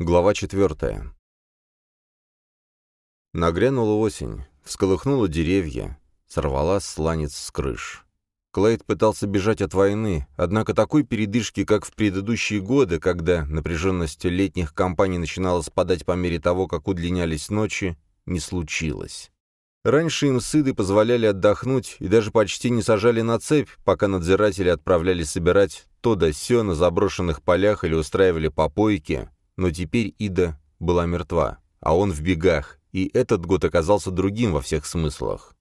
Глава четвертая. Нагрянула осень, всколыхнула деревья, сорвала сланец с крыш. Клейд пытался бежать от войны, однако такой передышки, как в предыдущие годы, когда напряженность летних кампаний начинала спадать по мере того, как удлинялись ночи, не случилось. Раньше им сыды позволяли отдохнуть и даже почти не сажали на цепь, пока надзиратели отправлялись собирать то да сё на заброшенных полях или устраивали попойки, но теперь Ида была мертва, а он в бегах, и этот год оказался другим во всех смыслах.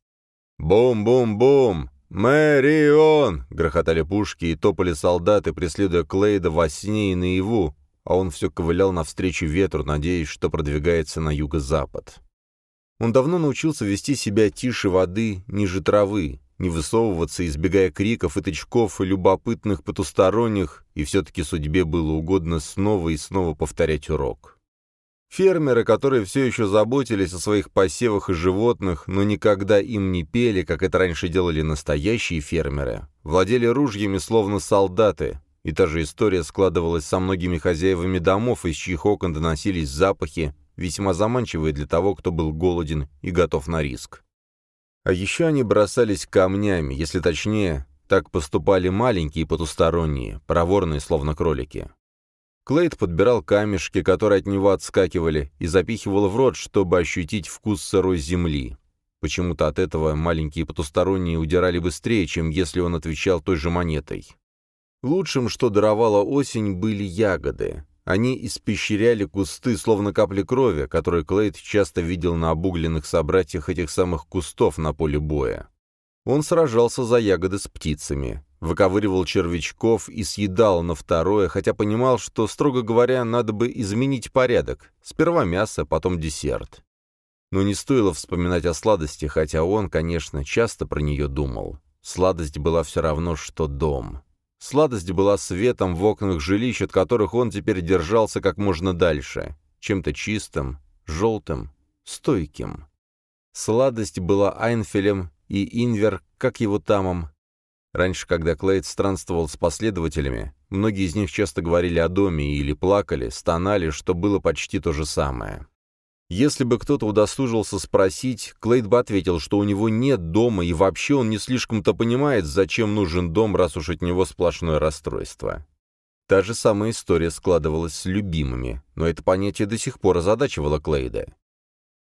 «Бум-бум-бум! Мэрион!» — грохотали пушки и топали солдаты, преследуя Клейда во сне и наяву, а он все ковылял навстречу ветру, надеясь, что продвигается на юго-запад. Он давно научился вести себя тише воды, ниже травы, не высовываться, избегая криков и тычков, любопытных потусторонних, и все-таки судьбе было угодно снова и снова повторять урок. Фермеры, которые все еще заботились о своих посевах и животных, но никогда им не пели, как это раньше делали настоящие фермеры, владели ружьями словно солдаты, и та же история складывалась со многими хозяевами домов, из чьих окон доносились запахи, весьма заманчивые для того, кто был голоден и готов на риск. А еще они бросались камнями, если точнее, так поступали маленькие потусторонние, проворные, словно кролики. Клейд подбирал камешки, которые от него отскакивали, и запихивал в рот, чтобы ощутить вкус сырой земли. Почему-то от этого маленькие потусторонние удирали быстрее, чем если он отвечал той же монетой. Лучшим, что даровала осень, были ягоды. Они испещряли кусты, словно капли крови, которые Клейд часто видел на обугленных собратьях этих самых кустов на поле боя. Он сражался за ягоды с птицами выковыривал червячков и съедал на второе, хотя понимал, что, строго говоря, надо бы изменить порядок. Сперва мясо, потом десерт. Но не стоило вспоминать о сладости, хотя он, конечно, часто про нее думал. Сладость была все равно, что дом. Сладость была светом в окнах жилищ, от которых он теперь держался как можно дальше, чем-то чистым, желтым, стойким. Сладость была Айнфелем и Инвер, как его тамом, Раньше, когда Клейд странствовал с последователями, многие из них часто говорили о доме или плакали, стонали, что было почти то же самое. Если бы кто-то удосужился спросить, Клейд бы ответил, что у него нет дома и вообще он не слишком-то понимает, зачем нужен дом, раз уж от него сплошное расстройство. Та же самая история складывалась с любимыми, но это понятие до сих пор озадачивало Клейда.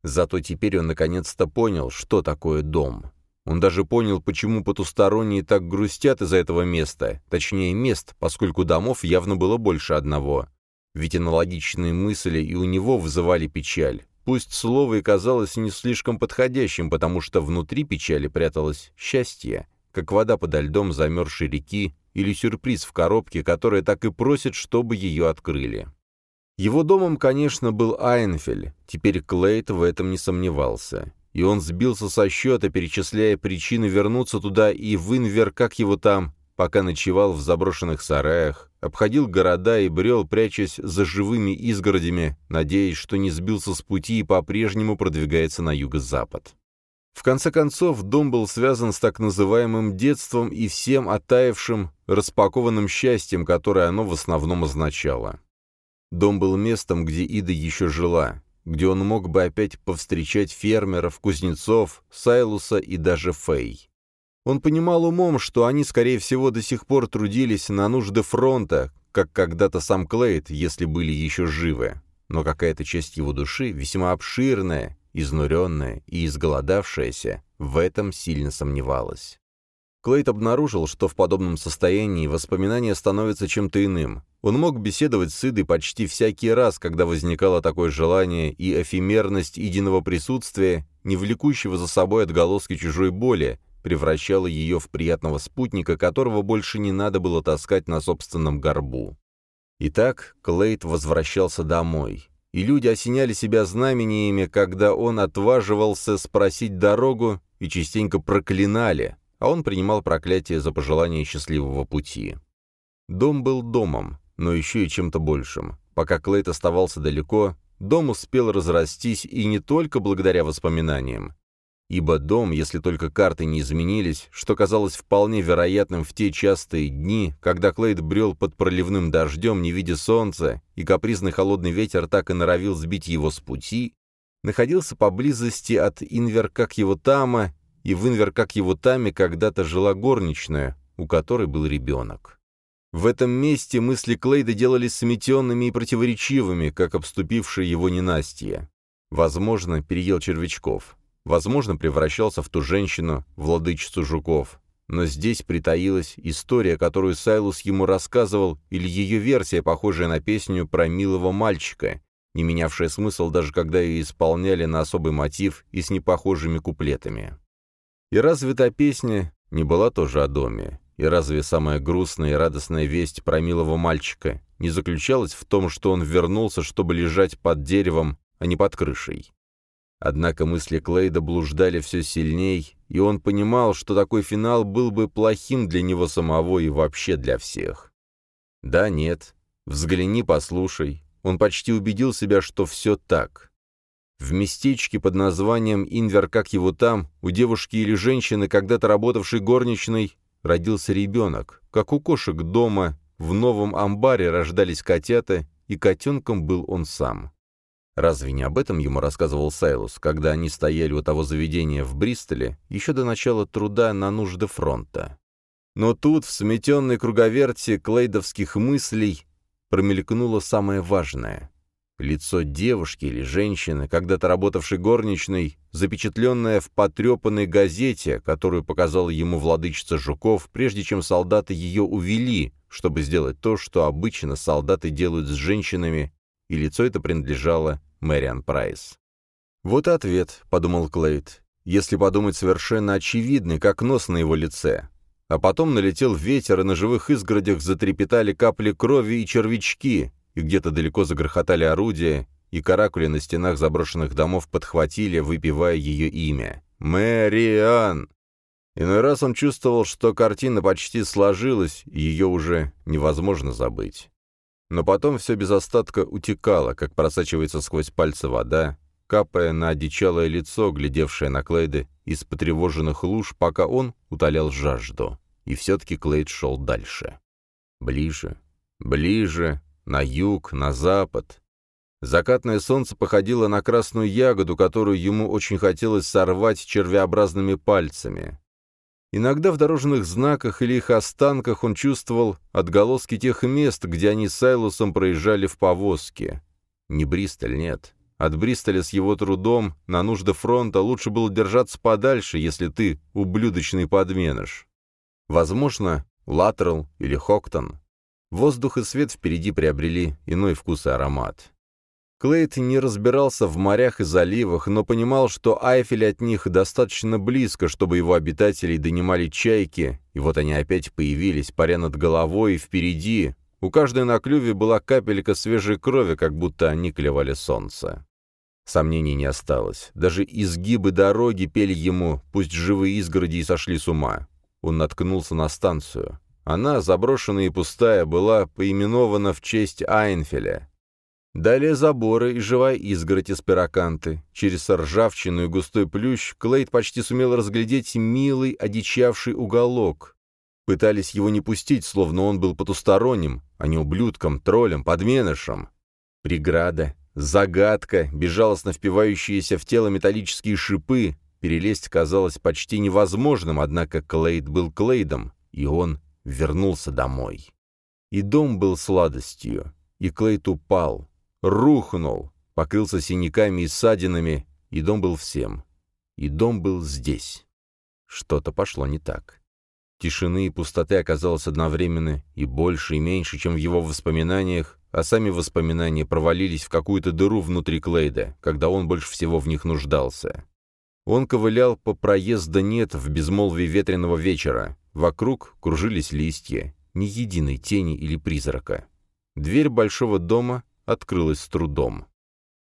Зато теперь он наконец-то понял, что такое дом. Он даже понял, почему потусторонние так грустят из-за этого места, точнее мест, поскольку домов явно было больше одного. Ведь аналогичные мысли и у него вызывали печаль. Пусть слово и казалось не слишком подходящим, потому что внутри печали пряталось счастье, как вода подо льдом замерзшей реки или сюрприз в коробке, которая так и просит, чтобы ее открыли. Его домом, конечно, был Айнфель, теперь Клейт в этом не сомневался и он сбился со счета, перечисляя причины вернуться туда и в Инвер, как его там, пока ночевал в заброшенных сараях, обходил города и брел, прячась за живыми изгородями, надеясь, что не сбился с пути и по-прежнему продвигается на юго-запад. В конце концов, дом был связан с так называемым детством и всем оттаившим, распакованным счастьем, которое оно в основном означало. Дом был местом, где Ида еще жила, где он мог бы опять повстречать фермеров, кузнецов, Сайлуса и даже Фэй. Он понимал умом, что они, скорее всего, до сих пор трудились на нужды фронта, как когда-то сам Клейд, если были еще живы. Но какая-то часть его души, весьма обширная, изнуренная и изголодавшаяся, в этом сильно сомневалась. Клейд обнаружил, что в подобном состоянии воспоминания становятся чем-то иным. Он мог беседовать с Идой почти всякий раз, когда возникало такое желание, и эфемерность единого присутствия, не влекущего за собой отголоски чужой боли, превращала ее в приятного спутника, которого больше не надо было таскать на собственном горбу. Итак, Клейд возвращался домой, и люди осеняли себя знамениями, когда он отваживался спросить дорогу и частенько проклинали, а он принимал проклятие за пожелание счастливого пути. Дом был домом, но еще и чем-то большим. Пока Клейт оставался далеко, дом успел разрастись и не только благодаря воспоминаниям. Ибо дом, если только карты не изменились, что казалось вполне вероятным в те частые дни, когда Клейд брел под проливным дождем, не видя солнца, и капризный холодный ветер так и норовил сбить его с пути, находился поблизости от Инверкак-Его-Тама, и в Инверкак-Его-Таме когда-то жила горничная, у которой был ребенок. В этом месте мысли Клейда делались сметенными и противоречивыми, как обступившее его ненастье. Возможно, переел червячков. Возможно, превращался в ту женщину, владычицу жуков. Но здесь притаилась история, которую Сайлус ему рассказывал, или ее версия, похожая на песню про милого мальчика, не менявшая смысл даже когда ее исполняли на особый мотив и с непохожими куплетами. И разве та песня не была тоже о доме? И разве самая грустная и радостная весть про милого мальчика не заключалась в том, что он вернулся, чтобы лежать под деревом, а не под крышей? Однако мысли Клейда блуждали все сильней, и он понимал, что такой финал был бы плохим для него самого и вообще для всех. Да, нет. Взгляни, послушай. Он почти убедил себя, что все так. В местечке под названием Инвер, как его там, у девушки или женщины, когда-то работавшей горничной, родился ребенок. Как у кошек дома, в новом амбаре рождались котята, и котенком был он сам. Разве не об этом ему рассказывал Сайлус, когда они стояли у того заведения в Бристоле еще до начала труда на нужды фронта? Но тут, в сметенной круговерти клейдовских мыслей, промелькнуло самое важное. Лицо девушки или женщины, когда-то работавшей горничной, запечатленное в потрепанной газете, которую показала ему владычица Жуков, прежде чем солдаты ее увели, чтобы сделать то, что обычно солдаты делают с женщинами, и лицо это принадлежало Мэриан Прайс. «Вот ответ», — подумал Клейд, если подумать совершенно очевидный, как нос на его лице. А потом налетел ветер, и на живых изгородях затрепетали капли крови и червячки, и где-то далеко загрохотали орудия, и каракули на стенах заброшенных домов подхватили, выпивая ее имя. «Мэриан!» Иной раз он чувствовал, что картина почти сложилась, и ее уже невозможно забыть. Но потом все без остатка утекало, как просачивается сквозь пальцы вода, капая на одичалое лицо, глядевшее на Клейда из потревоженных луж, пока он утолял жажду. И все-таки Клейд шел дальше. Ближе, ближе, на юг, на запад. Закатное солнце походило на красную ягоду, которую ему очень хотелось сорвать червеобразными пальцами. Иногда в дорожных знаках или их останках он чувствовал отголоски тех мест, где они с Сайлусом проезжали в повозке. Не Бристоль, нет. От Бристоля с его трудом на нужды фронта лучше было держаться подальше, если ты ублюдочный подменыш. Возможно, Латерал или Хоктон. Воздух и свет впереди приобрели иной вкус и аромат. Клейт не разбирался в морях и заливах, но понимал, что Айфель от них достаточно близко, чтобы его обитателей донимали чайки, и вот они опять появились, паря над головой и впереди. У каждой на клюве была капелька свежей крови, как будто они клевали солнце. Сомнений не осталось. Даже изгибы дороги пели ему, пусть живые изгороди и сошли с ума. Он наткнулся на станцию. Она, заброшенная и пустая, была поименована в честь Айнфеля. Далее заборы и живая изгородь из пироканты. Через ржавчину и густой плющ Клейд почти сумел разглядеть милый, одичавший уголок. Пытались его не пустить, словно он был потусторонним, а не ублюдком, троллем, подменышем. Преграда, загадка, безжалостно впивающиеся в тело металлические шипы. Перелезть казалось почти невозможным, однако Клейд был Клейдом, и он вернулся домой. И дом был сладостью, и Клейд упал, рухнул, покрылся синяками и ссадинами, и дом был всем. И дом был здесь. Что-то пошло не так. Тишины и пустоты оказалось одновременно и больше, и меньше, чем в его воспоминаниях, а сами воспоминания провалились в какую-то дыру внутри Клейда, когда он больше всего в них нуждался. Он ковылял по проезда нет в безмолвии ветреного вечера. Вокруг кружились листья, ни единой тени или призрака. Дверь большого дома открылась с трудом.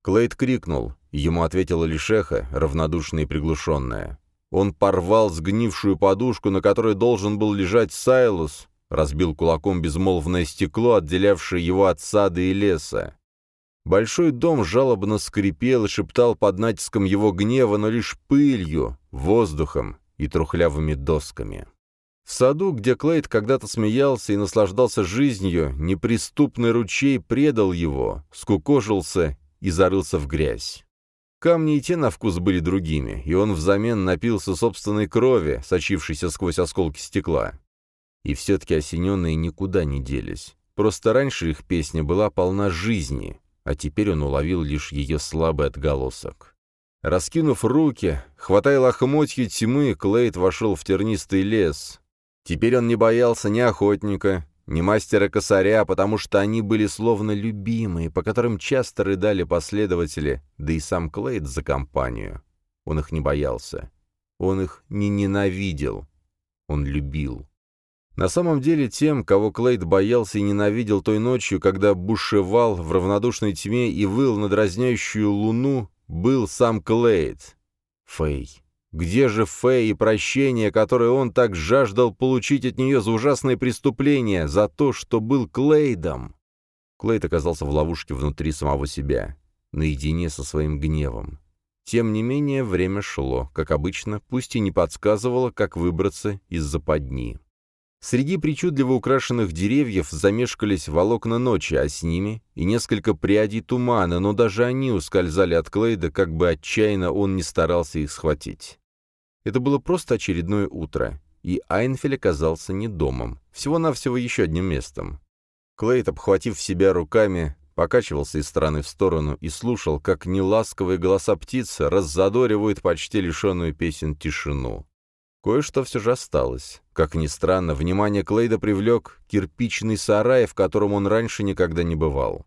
Клейд крикнул, ему ответила Лишеха, равнодушная и приглушенная. Он порвал сгнившую подушку, на которой должен был лежать Сайлус, разбил кулаком безмолвное стекло, отделявшее его от сада и леса. Большой дом жалобно скрипел и шептал под натиском его гнева, но лишь пылью, воздухом и трухлявыми досками. В саду, где Клейд когда-то смеялся и наслаждался жизнью, неприступный ручей предал его, скукожился и зарылся в грязь. Камни и те на вкус были другими, и он взамен напился собственной крови, сочившейся сквозь осколки стекла. И все-таки осененные никуда не делись. Просто раньше их песня была полна жизни, а теперь он уловил лишь ее слабый отголосок. Раскинув руки, хватая лохмотья тьмы, Клейд вошел в тернистый лес. Теперь он не боялся ни охотника, ни мастера-косаря, потому что они были словно любимые, по которым часто рыдали последователи, да и сам Клейд за компанию. Он их не боялся. Он их не ненавидел. Он любил. На самом деле тем, кого Клейд боялся и ненавидел той ночью, когда бушевал в равнодушной тьме и выл на дразнящую луну, был сам Клейд. Фэй. Где же Фэй и прощение, которое он так жаждал получить от нее за ужасное преступление, за то, что был Клейдом? Клейд оказался в ловушке внутри самого себя, наедине со своим гневом. Тем не менее, время шло, как обычно, пусть и не подсказывало, как выбраться из западни. Среди причудливо украшенных деревьев замешкались волокна ночи, а с ними и несколько прядей тумана, но даже они ускользали от Клейда, как бы отчаянно он не старался их схватить. Это было просто очередное утро, и Айнфель оказался не домом, всего-навсего еще одним местом. Клейд, обхватив себя руками, покачивался из стороны в сторону и слушал, как неласковые голоса птиц раззадоривают почти лишенную песен тишину. Кое-что все же осталось. Как ни странно, внимание Клейда привлек кирпичный сарай, в котором он раньше никогда не бывал.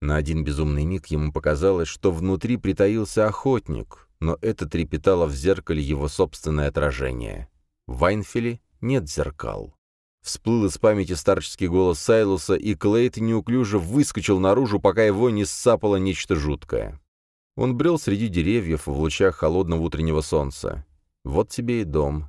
На один безумный миг ему показалось, что внутри притаился охотник, но это трепетало в зеркале его собственное отражение. В Вайнфиле нет зеркал. Всплыл из памяти старческий голос Сайлуса, и Клейд неуклюже выскочил наружу, пока его не ссапало нечто жуткое. Он брел среди деревьев в лучах холодного утреннего солнца. Вот тебе и дом.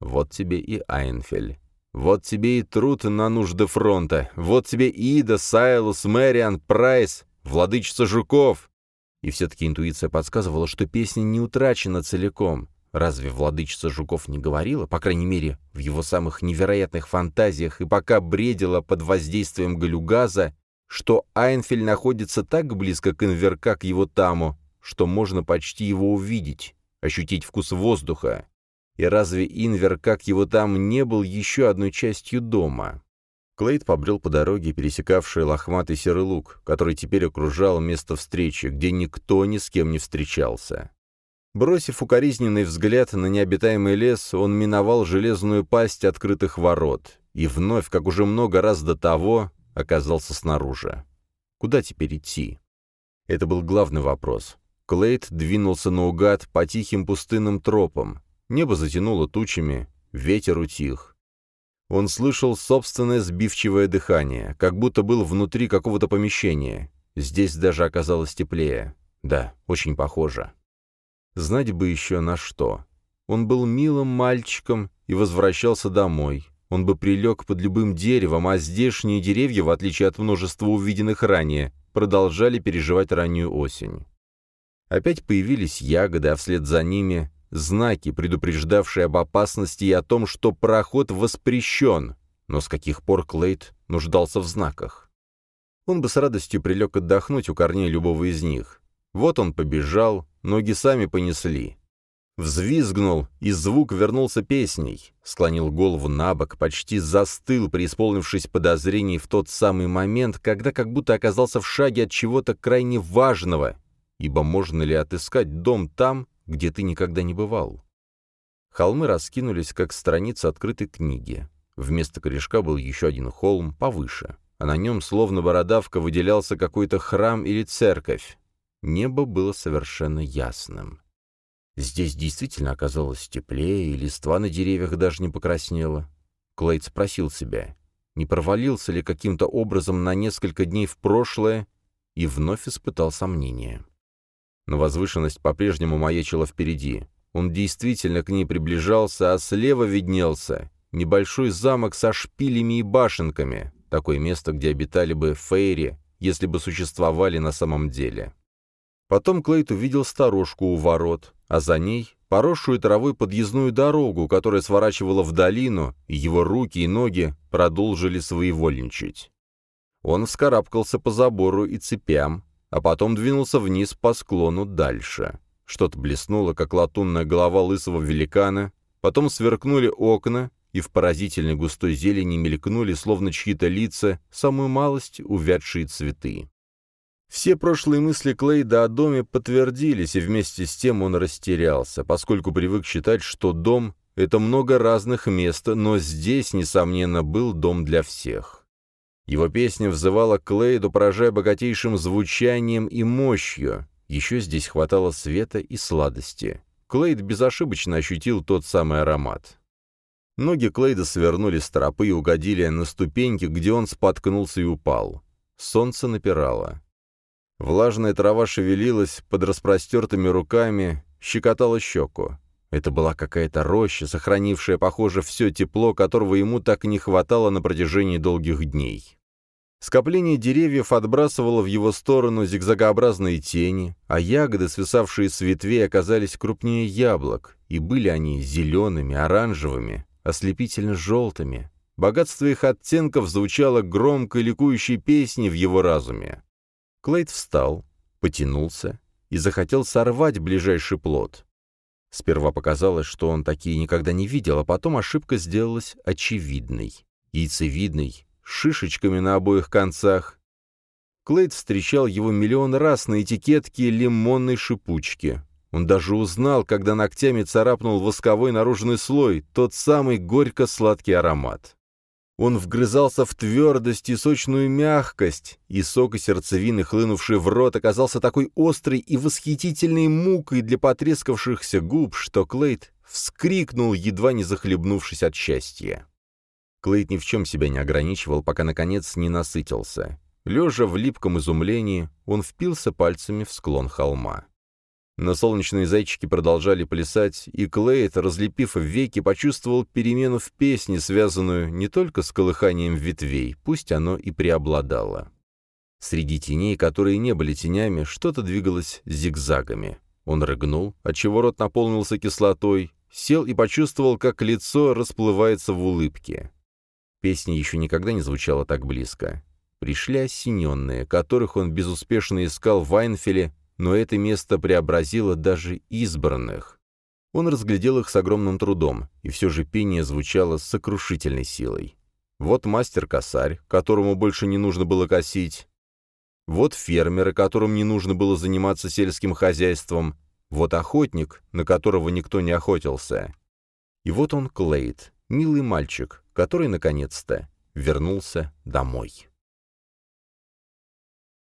Вот тебе и Айнфель. Вот тебе и труд на нужды фронта. Вот тебе Ида, Сайлус, Мэриан, Прайс, владычица жуков. И все-таки интуиция подсказывала, что песня не утрачена целиком. Разве владычица жуков не говорила, по крайней мере, в его самых невероятных фантазиях, и пока бредила под воздействием галюгаза, что Айнфель находится так близко к Инверка, к его таму, что можно почти его увидеть, ощутить вкус воздуха. И разве Инвер, как его там, не был еще одной частью дома? Клейд побрел по дороге, пересекавшей лохматый серый луг, который теперь окружал место встречи, где никто ни с кем не встречался. Бросив укоризненный взгляд на необитаемый лес, он миновал железную пасть открытых ворот и вновь, как уже много раз до того, оказался снаружи. Куда теперь идти? Это был главный вопрос. Клейд двинулся наугад по тихим пустынным тропам. Небо затянуло тучами, ветер утих. Он слышал собственное сбивчивое дыхание, как будто был внутри какого-то помещения. Здесь даже оказалось теплее. Да, очень похоже. Знать бы еще на что. Он был милым мальчиком и возвращался домой. Он бы прилег под любым деревом, а здешние деревья, в отличие от множества увиденных ранее, продолжали переживать раннюю осень. Опять появились ягоды, а вслед за ними знаки, предупреждавшие об опасности и о том, что проход воспрещен. Но с каких пор Клейд нуждался в знаках? Он бы с радостью прилег отдохнуть у корней любого из них. Вот он побежал, ноги сами понесли. Взвизгнул, и звук вернулся песней. Склонил голову на бок, почти застыл, преисполнившись подозрений в тот самый момент, когда как будто оказался в шаге от чего-то крайне важного, ибо можно ли отыскать дом там, где ты никогда не бывал? Холмы раскинулись, как страницы открытой книги. Вместо корешка был еще один холм повыше, а на нем, словно бородавка, выделялся какой-то храм или церковь. Небо было совершенно ясным. Здесь действительно оказалось теплее, и листва на деревьях даже не покраснела. Клейд спросил себя, не провалился ли каким-то образом на несколько дней в прошлое, и вновь испытал сомнение. Но возвышенность по-прежнему маячила впереди. Он действительно к ней приближался, а слева виднелся небольшой замок со шпилями и башенками, такое место, где обитали бы фейри, если бы существовали на самом деле. Потом Клейт увидел сторожку у ворот, а за ней поросшую травой подъездную дорогу, которая сворачивала в долину, и его руки и ноги продолжили своевольничать. Он вскарабкался по забору и цепям, а потом двинулся вниз по склону дальше. Что-то блеснуло, как латунная голова лысого великана, потом сверкнули окна, и в поразительной густой зелени мелькнули, словно чьи-то лица, самую малость увядшие цветы. Все прошлые мысли Клейда о доме подтвердились, и вместе с тем он растерялся, поскольку привык считать, что дом — это много разных мест, но здесь, несомненно, был дом для всех. Его песня взывала к поражая богатейшим звучанием и мощью. Еще здесь хватало света и сладости. Клейд безошибочно ощутил тот самый аромат. Ноги Клейда свернули с тропы и угодили на ступеньки, где он споткнулся и упал. Солнце напирало. Влажная трава шевелилась под распростертыми руками, щекотала щеку. Это была какая-то роща, сохранившая, похоже, все тепло, которого ему так не хватало на протяжении долгих дней. Скопление деревьев отбрасывало в его сторону зигзагообразные тени, а ягоды, свисавшие с ветвей, оказались крупнее яблок, и были они зелеными, оранжевыми, ослепительно-желтыми. Богатство их оттенков звучало громкой ликующей песней в его разуме. Клейд встал, потянулся и захотел сорвать ближайший плод. Сперва показалось, что он такие никогда не видел, а потом ошибка сделалась очевидной. Яйцевидной, шишечками на обоих концах. Клейд встречал его миллион раз на этикетке лимонной шипучки. Он даже узнал, когда ногтями царапнул восковой наружный слой, тот самый горько-сладкий аромат. Он вгрызался в твердость и сочную мягкость, и сок и сердцевины, хлынувший в рот, оказался такой острой и восхитительной мукой для потрескавшихся губ, что Клейд вскрикнул, едва не захлебнувшись от счастья. Клейд ни в чем себя не ограничивал, пока, наконец, не насытился. Лежа в липком изумлении, он впился пальцами в склон холма. Но солнечные зайчики продолжали плясать, и Клейд, разлепив веки, почувствовал перемену в песне, связанную не только с колыханием ветвей, пусть оно и преобладало. Среди теней, которые не были тенями, что-то двигалось зигзагами. Он рыгнул, отчего рот наполнился кислотой, сел и почувствовал, как лицо расплывается в улыбке. Песня еще никогда не звучала так близко. Пришли осененные, которых он безуспешно искал в Айнфеле, но это место преобразило даже избранных. Он разглядел их с огромным трудом, и все же пение звучало с сокрушительной силой. Вот мастер-косарь, которому больше не нужно было косить. Вот фермеры, которым не нужно было заниматься сельским хозяйством. Вот охотник, на которого никто не охотился. И вот он, Клейд, милый мальчик, который, наконец-то, вернулся домой.